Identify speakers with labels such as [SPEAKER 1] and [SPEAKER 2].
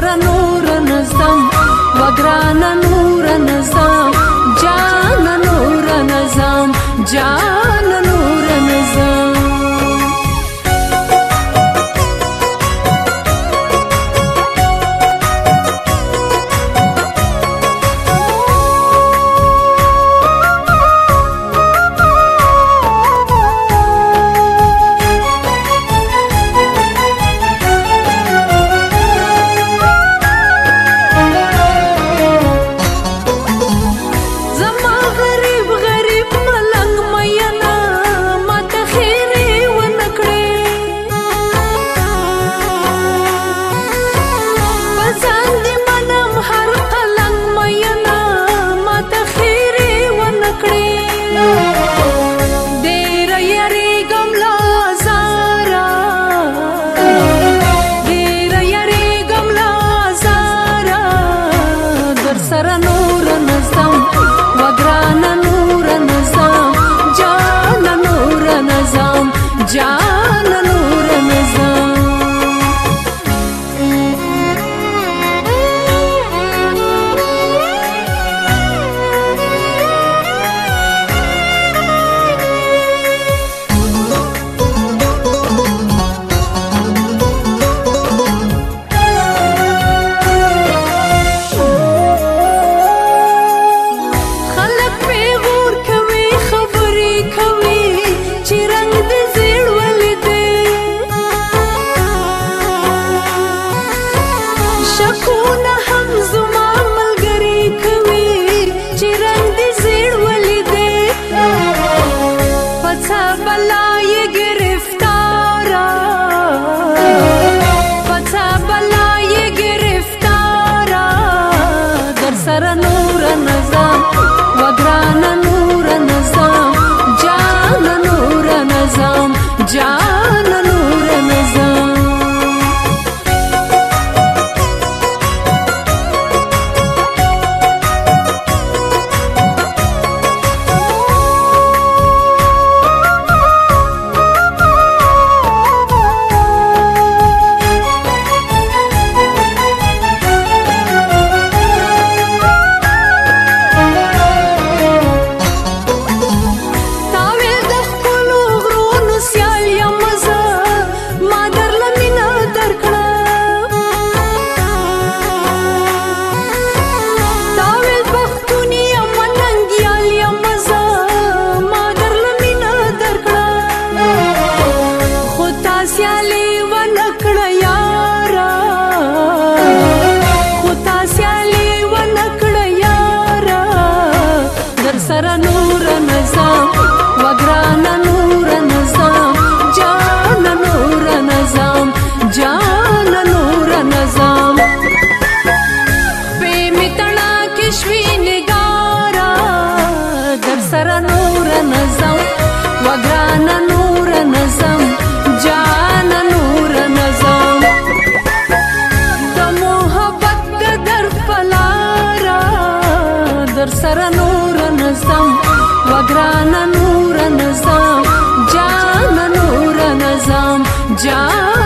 [SPEAKER 1] नूरन सम वद्र नूरन सा ननूरन सम नूरनस वूरनसा जा नूरन स نور نظام سره نور نظم وگران نور نظم جان نور نظم جان